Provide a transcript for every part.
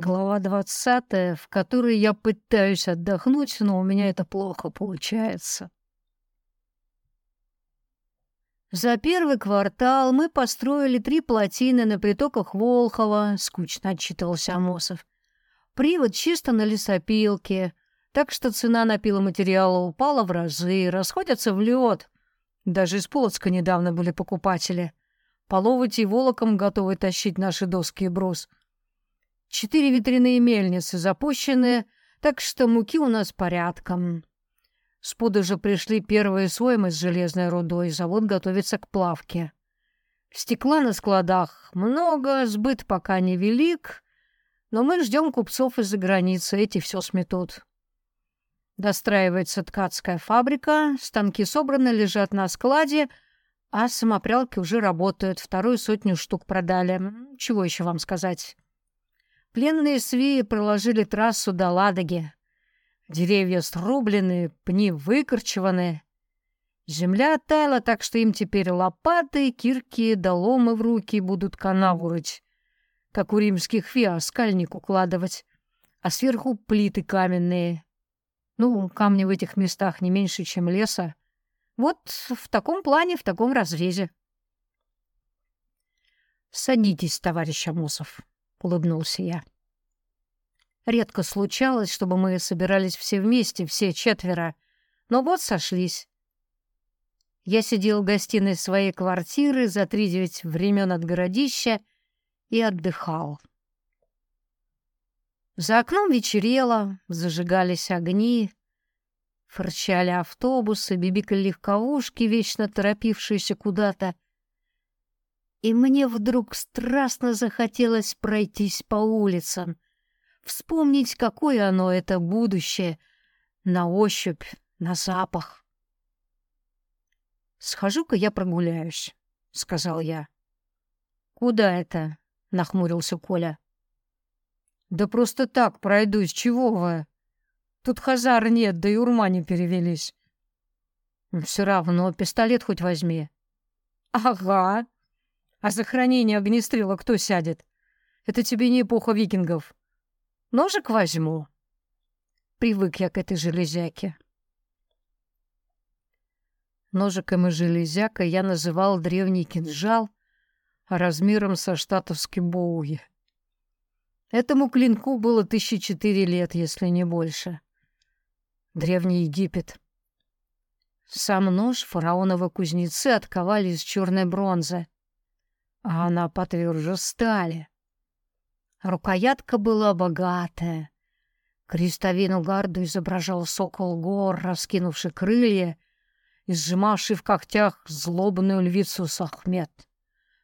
Глава двадцатая, в которой я пытаюсь отдохнуть, но у меня это плохо получается. За первый квартал мы построили три плотины на притоках Волхова, скучно отчитывался Амосов. Привод чисто на лесопилке, так что цена на пиломатериала упала в разы, расходятся в лед. Даже из Полоцка недавно были покупатели. Половать и волоком готовы тащить наши доски и брус. Четыре ветряные мельницы запущены, так что муки у нас порядком. С пуда же пришли первые соймы с железной рудой, завод готовится к плавке. Стекла на складах много, сбыт пока не велик, но мы ждем купцов из-за границы, эти все сметут. Достраивается ткацкая фабрика, станки собраны, лежат на складе, а самопрялки уже работают, вторую сотню штук продали. Чего еще вам сказать? Пленные свеи проложили трассу до Ладоги. Деревья срублены, пни выкорчеваны. Земля оттаяла, так что им теперь лопаты, кирки да ломы в руки будут канаву рыть, как у римских фиа скальник укладывать, а сверху плиты каменные. Ну, камни в этих местах не меньше, чем леса. Вот в таком плане, в таком разрезе. «Садитесь, товарищ Амосов», — улыбнулся я. Редко случалось, чтобы мы собирались все вместе, все четверо, но вот сошлись. Я сидел в гостиной своей квартиры за три девять времен от городища и отдыхал. За окном вечерело, зажигались огни, фырчали автобусы, бибикали легковушки, вечно торопившиеся куда-то — и мне вдруг страстно захотелось пройтись по улицам, вспомнить, какое оно, это будущее, на ощупь, на запах. «Схожу-ка я прогуляюсь», — сказал я. «Куда это?» — нахмурился Коля. «Да просто так пройдусь, чего вы? Тут хазар нет, да и урма не перевелись». «Все равно, пистолет хоть возьми». «Ага», а за хранение огнестрела кто сядет? Это тебе не эпоха викингов. Ножик возьму. Привык я к этой железяке. Ножиком и железякой я называл древний кинжал размером со штатовский боуи. Этому клинку было тысячи четыре лет, если не больше. Древний Египет. Сам нож фараоновы кузнецы отковали из черной бронзы а она потверже стали. Рукоятка была богатая. Крестовину гарду изображал сокол гор, раскинувший крылья и сжимавший в когтях злобную львицу Сахмет.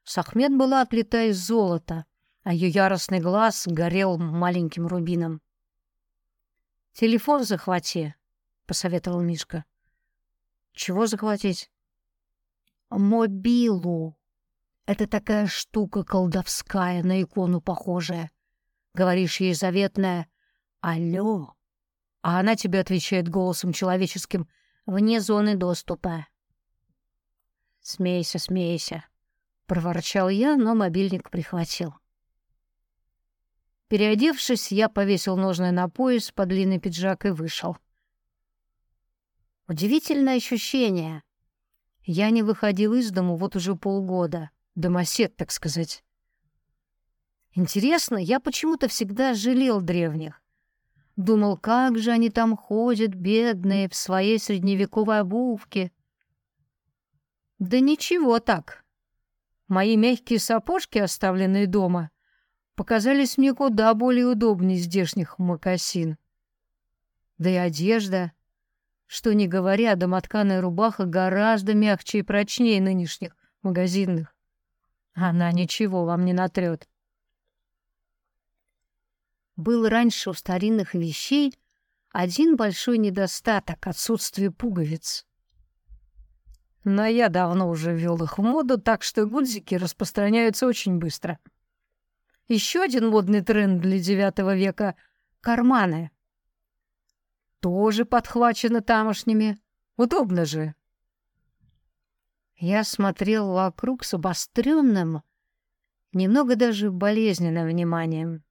Сахмет была отлита из золота, а ее яростный глаз горел маленьким рубином. «Телефон захвати», — посоветовал Мишка. «Чего захватить?» «Мобилу», это такая штука колдовская, на икону похожая. Говоришь ей заветное «Алло», а она тебе отвечает голосом человеческим «Вне зоны доступа». «Смейся, смейся», — проворчал я, но мобильник прихватил. Переодевшись, я повесил ножны на пояс под длинный пиджак и вышел. Удивительное ощущение. Я не выходил из дому вот уже полгода домосед, так сказать. Интересно, я почему-то всегда жалел древних. Думал, как же они там ходят, бедные, в своей средневековой обувке. Да ничего так. Мои мягкие сапожки, оставленные дома, показались мне куда более удобнее здешних мокасин. Да и одежда, что не говоря, домотканая рубаха гораздо мягче и прочнее нынешних магазинных. Она ничего вам не натрет. Был раньше у старинных вещей один большой недостаток — отсутствие пуговиц. Но я давно уже ввел их в моду, так что гудзики распространяются очень быстро. Еще один модный тренд для девятого века — карманы. Тоже подхвачены тамошними. Удобно же. Я смотрел вокруг с обостренным, немного даже болезненным вниманием.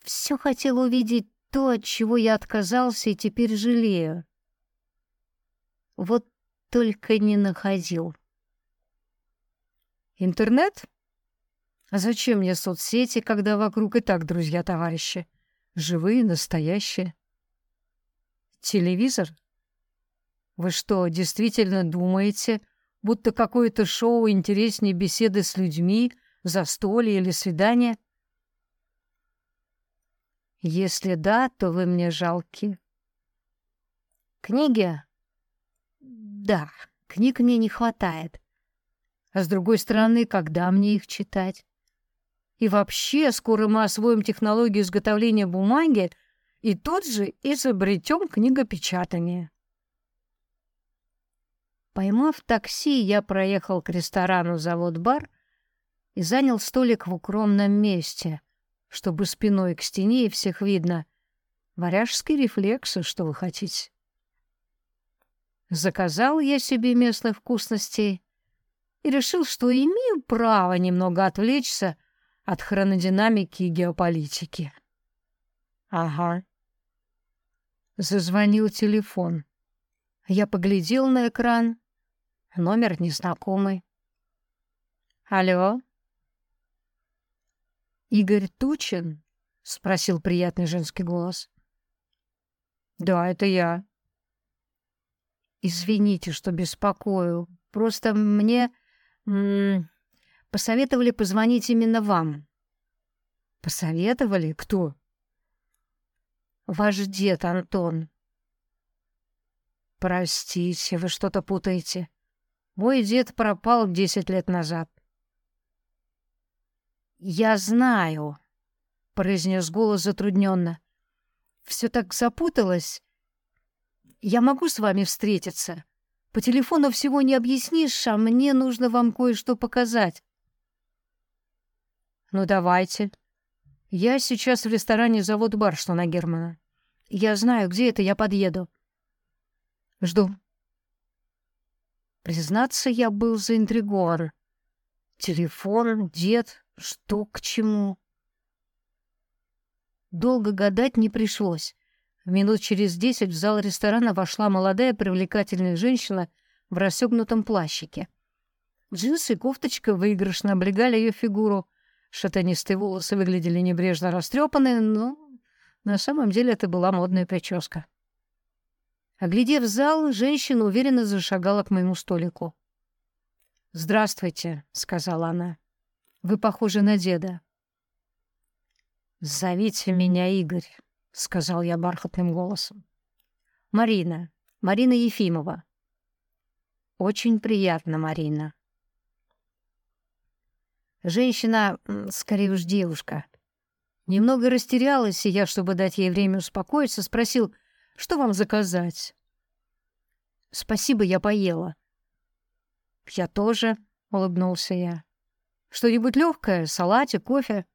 Все хотел увидеть то, от чего я отказался и теперь жалею. Вот только не находил. Интернет? А зачем мне соцсети, когда вокруг и так друзья-товарищи? Живые, настоящие. Телевизор? Вы что, действительно думаете, будто какое-то шоу интереснее беседы с людьми, застолье или свидание? Если да, то вы мне жалки. Книги? Да, книг мне не хватает. А с другой стороны, когда мне их читать? И вообще, скоро мы освоим технологию изготовления бумаги и тут же изобретем книгопечатание. Поймав такси, я проехал к ресторану «Завод-бар» и занял столик в укромном месте, чтобы спиной к стене и всех видно. Варяжские рефлексы, что вы хотите. Заказал я себе местных вкусностей и решил, что имею право немного отвлечься от хронодинамики и геополитики. Ага. Зазвонил телефон. Я поглядел на экран. Номер незнакомый. Алло? Игорь Тучин? Спросил приятный женский голос. Да, это я. Извините, что беспокою. Просто мне посоветовали позвонить именно вам. Посоветовали? Кто? Ваш дед Антон. Простите, вы что-то путаете. Мой дед пропал десять лет назад. Я знаю, произнес голос затрудненно. Все так запуталось. Я могу с вами встретиться. По телефону всего не объяснишь, а мне нужно вам кое-что показать. Ну давайте. Я сейчас в ресторане завод бар, что на Германа. Я знаю, где это, я подъеду. Жду. Признаться, я был заинтригован. Телефон, дед, что к чему? Долго гадать не пришлось. Минут через десять в зал ресторана вошла молодая привлекательная женщина в расстегнутом плащике. Джинсы и кофточка выигрышно облегали ее фигуру. Шатанистые волосы выглядели небрежно растрепанные, но на самом деле это была модная прическа. Оглядев зал, женщина уверенно зашагала к моему столику. «Здравствуйте», — сказала она. «Вы похожи на деда». «Зовите меня Игорь», — сказал я бархатным голосом. «Марина. Марина Ефимова». «Очень приятно, Марина». Женщина, скорее уж девушка, Немного растерялась, и я, чтобы дать ей время успокоиться, спросил, что вам заказать? Спасибо, я поела. Я тоже, улыбнулся я. Что-нибудь легкое, салатик, кофе?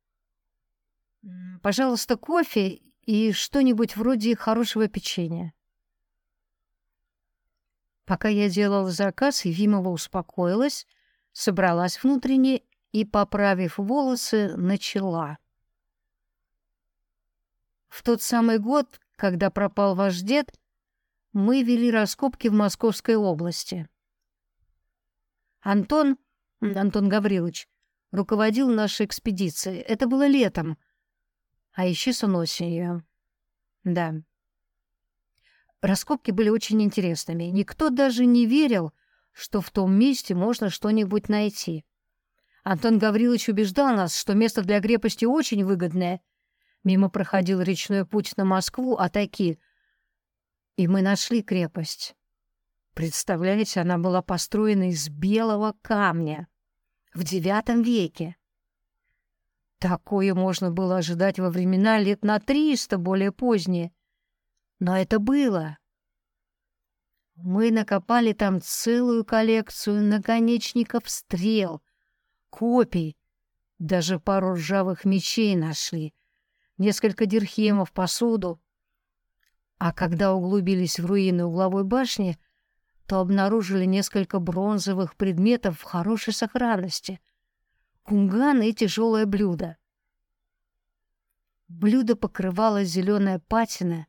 Пожалуйста, кофе и что-нибудь вроде хорошего печенья. Пока я делал заказ, Евимова успокоилась, собралась внутренне и, поправив волосы, начала. В тот самый год, когда пропал ваш дед, мы вели раскопки в Московской области. Антон, Антон Гаврилович, руководил нашей экспедицией. Это было летом, а исчез осенью. Да. Раскопки были очень интересными. Никто даже не верил, что в том месте можно что-нибудь найти. Антон Гаврилович убеждал нас, что место для крепости очень выгодное — Мимо проходил речной путь на Москву, а таки... И мы нашли крепость. Представляете, она была построена из белого камня в девятом веке. Такое можно было ожидать во времена лет на триста более поздние. Но это было. Мы накопали там целую коллекцию наконечников стрел, копий, даже пару ржавых мечей нашли — несколько дирхемов, посуду. А когда углубились в руины угловой башни, то обнаружили несколько бронзовых предметов в хорошей сохранности. Кунган и тяжелое блюдо. Блюдо покрывало зеленая патина,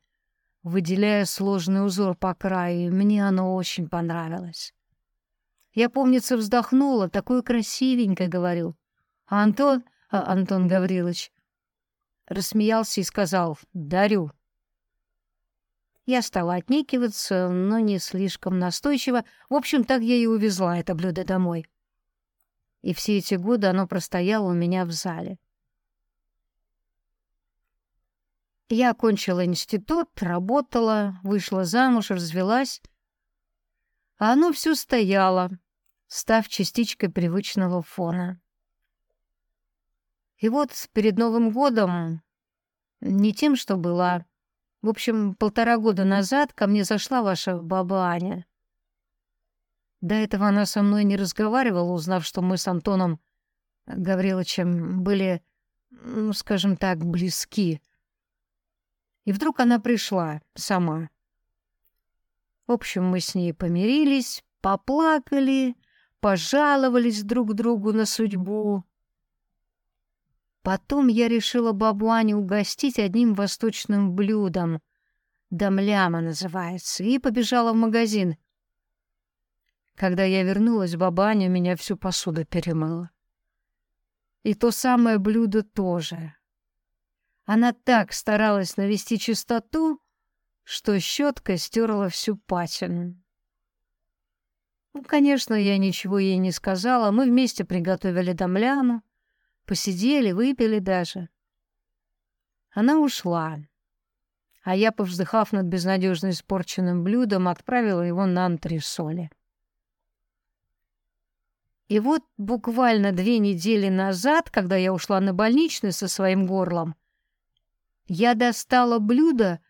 выделяя сложный узор по краю, и мне оно очень понравилось. Я, помнится, вздохнула, такое красивенькое, говорю. А Антон, а Антон Гаврилович, рассмеялся и сказал «дарю». Я стала отнекиваться, но не слишком настойчиво. В общем, так я и увезла это блюдо домой. И все эти годы оно простояло у меня в зале. Я окончила институт, работала, вышла замуж, развелась. А оно все стояло, став частичкой привычного фона. И вот перед Новым годом, не тем, что была, в общем, полтора года назад ко мне зашла ваша баба Аня. До этого она со мной не разговаривала, узнав, что мы с Антоном Гавриловичем были, ну, скажем так, близки — и вдруг она пришла сама. В общем, мы с ней помирились, поплакали, пожаловались друг другу на судьбу. Потом я решила бабу Аню угостить одним восточным блюдом. Дамляма называется. И побежала в магазин. Когда я вернулась, баба Аня меня всю посуду перемыла. И то самое блюдо тоже. Она так старалась навести чистоту, что щетка стерла всю патину. Ну, конечно, я ничего ей не сказала. Мы вместе приготовили домляну, посидели, выпили даже. Она ушла, а я, повздыхав над безнадежно испорченным блюдом, отправила его на антресоли. И вот буквально две недели назад, когда я ушла на больничный со своим горлом, я достала блюдо,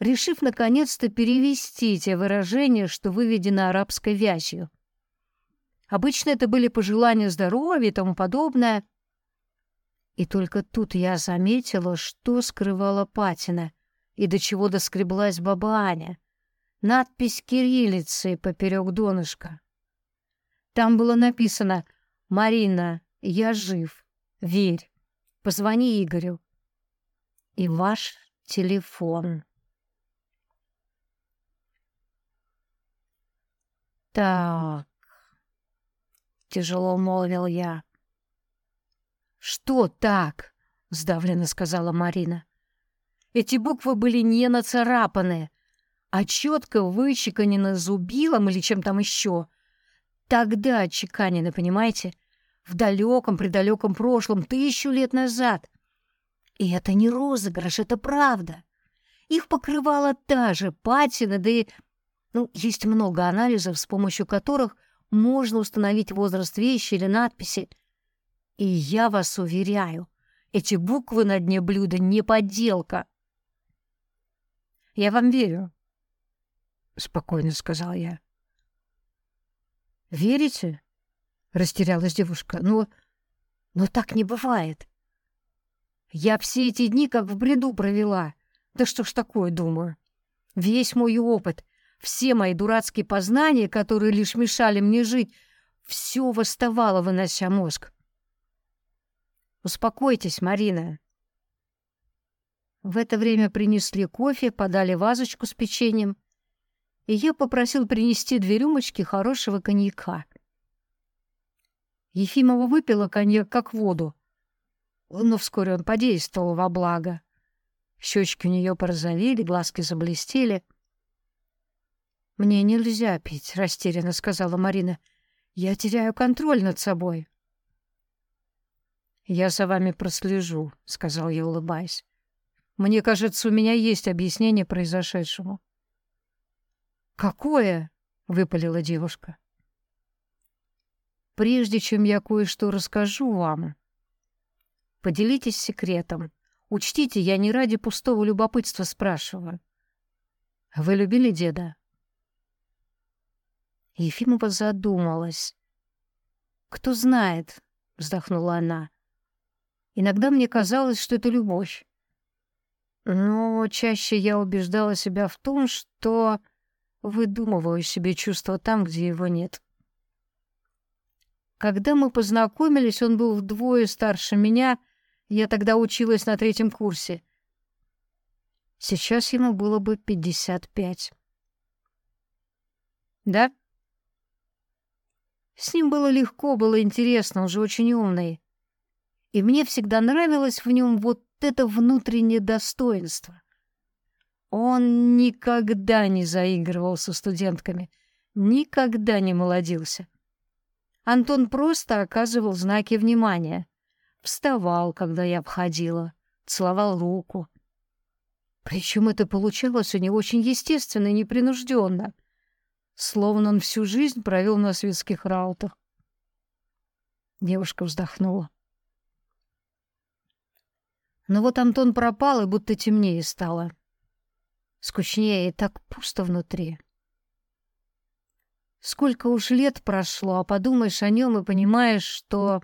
решив наконец-то перевести те выражения, что выведено арабской вязью. Обычно это были пожелания здоровья и тому подобное. И только тут я заметила, что скрывала патина и до чего доскреблась баба Аня. Надпись кириллицей поперек донышка. Там было написано «Марина, я жив. Верь. Позвони Игорю и ваш телефон. Так, тяжело молвил я. Что так? сдавленно сказала Марина. Эти буквы были не нацарапаны, а четко вычеканены зубилом или чем там еще. Тогда отчеканены, понимаете? В далеком-предалеком прошлом, тысячу лет назад. И это не розыгрыш, это правда. Их покрывала та же патина, да и... Ну, есть много анализов, с помощью которых можно установить возраст вещи или надписи. И я вас уверяю, эти буквы на дне блюда не подделка. «Я вам верю», — спокойно сказал я. «Верите?» — растерялась девушка. «Но... но так не бывает. Я все эти дни как в бреду провела. Да что ж такое, думаю. Весь мой опыт, все мои дурацкие познания, которые лишь мешали мне жить, все восставало, вынося мозг. Успокойтесь, Марина. В это время принесли кофе, подали вазочку с печеньем, и я попросил принести две рюмочки хорошего коньяка. Ефимова выпила коньяк как воду, но вскоре он подействовал во благо. Щечки у нее порозовели, глазки заблестели. «Мне нельзя пить», — растерянно сказала Марина. «Я теряю контроль над собой». «Я за вами прослежу», — сказал я, улыбаясь. «Мне кажется, у меня есть объяснение произошедшему». «Какое?» — выпалила девушка. «Прежде чем я кое-что расскажу вам, Поделитесь секретом. Учтите, я не ради пустого любопытства спрашиваю. Вы любили деда? Ефимова задумалась. Кто знает, вздохнула она. Иногда мне казалось, что это любовь. Но чаще я убеждала себя в том, что выдумываю себе чувство там, где его нет. Когда мы познакомились, он был вдвое старше меня — Я тогда училась на третьем курсе. Сейчас ему было бы пятьдесят пять. Да? С ним было легко, было интересно, он же очень умный. И мне всегда нравилось в нем вот это внутреннее достоинство. Он никогда не заигрывал со студентками, никогда не молодился. Антон просто оказывал знаки внимания. Вставал, когда я обходила, целовал руку. Причем это получалось у него очень естественно и непринужденно словно он всю жизнь провел на светских раутах. Девушка вздохнула. Но вот Антон пропал, и будто темнее стало. Скучнее и так пусто внутри. Сколько уж лет прошло, а подумаешь о нем и понимаешь, что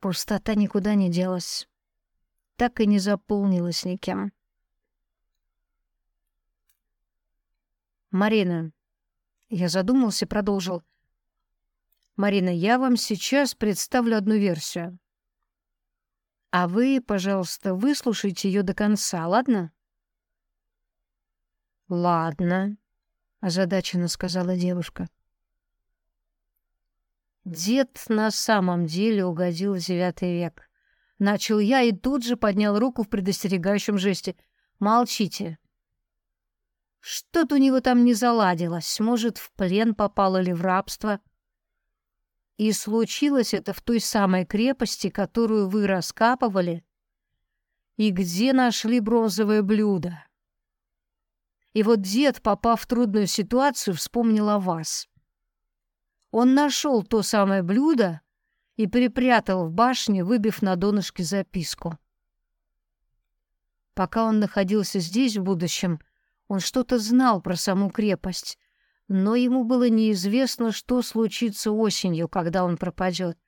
пустота никуда не делась. Так и не заполнилась никем. Марина, я задумался и продолжил. «Марина, я вам сейчас представлю одну версию. А вы, пожалуйста, выслушайте ее до конца, ладно?» «Ладно», — озадаченно сказала девушка. Дед на самом деле угодил в девятый век. Начал я и тут же поднял руку в предостерегающем жесте. «Молчите. Что-то у него там не заладилось, может, в плен попал или в рабство. И случилось это в той самой крепости, которую вы раскапывали, и где нашли бронзовое блюдо. И вот дед, попав в трудную ситуацию, вспомнил о вас. Он нашел то самое блюдо и припрятал в башне, выбив на донышке записку. Пока он находился здесь в будущем, он что-то знал про саму крепость, но ему было неизвестно, что случится осенью, когда он пропадет.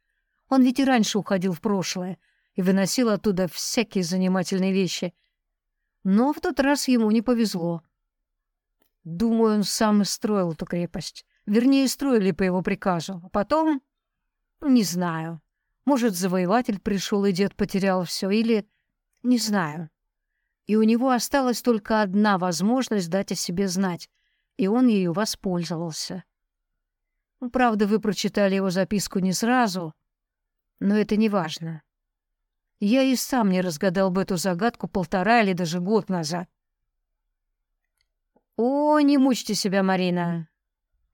Он ведь и раньше уходил в прошлое и выносил оттуда всякие занимательные вещи. Но в тот раз ему не повезло. Думаю, он сам и строил эту крепость. Вернее, строили по его приказу. А потом... Не знаю. Может, завоеватель пришел, и дед потерял все, или... Не знаю и у него осталась только одна возможность дать о себе знать, и он ею воспользовался. Ну, правда, вы прочитали его записку не сразу, но это не важно. Я и сам не разгадал бы эту загадку полтора или даже год назад. О, не мучьте себя, Марина.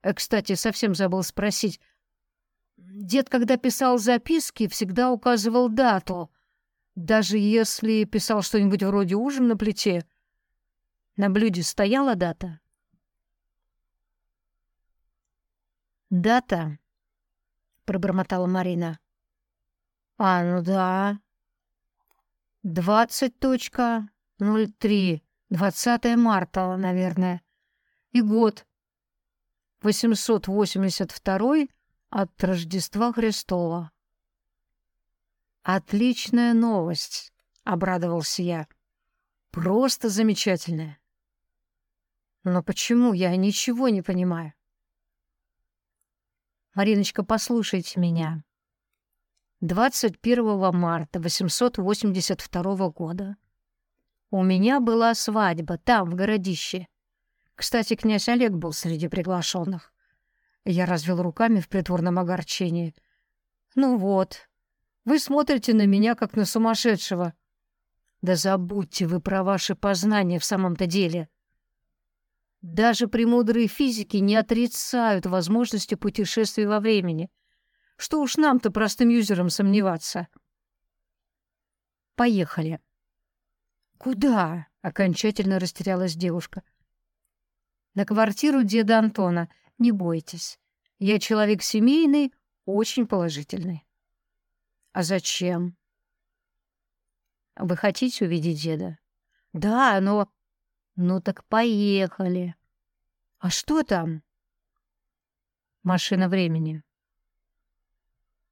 Э, кстати, совсем забыл спросить. Дед, когда писал записки, всегда указывал дату — даже если писал что-нибудь вроде «ужин на плите», на блюде стояла дата. «Дата?» — пробормотала Марина. «А, ну да. Двадцать точка ноль три. Двадцатое марта, наверное. И год. Восемьсот восемьдесят второй от Рождества Христова». «Отличная новость!» — обрадовался я. «Просто замечательная!» «Но почему? Я ничего не понимаю». «Мариночка, послушайте меня. 21 марта 882 года у меня была свадьба там, в городище. Кстати, князь Олег был среди приглашенных. Я развел руками в притворном огорчении. Ну вот, вы смотрите на меня, как на сумасшедшего. Да забудьте вы про ваши познания в самом-то деле. Даже премудрые физики не отрицают возможности путешествий во времени. Что уж нам-то, простым юзерам, сомневаться. Поехали. Куда? Окончательно растерялась девушка. На квартиру деда Антона. Не бойтесь. Я человек семейный, очень положительный. А зачем? Вы хотите увидеть деда? Да, но... Ну так поехали. А что там? Машина времени.